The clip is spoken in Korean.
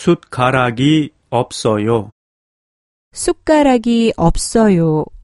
숟가락이 없어요. 숟가락이 없어요.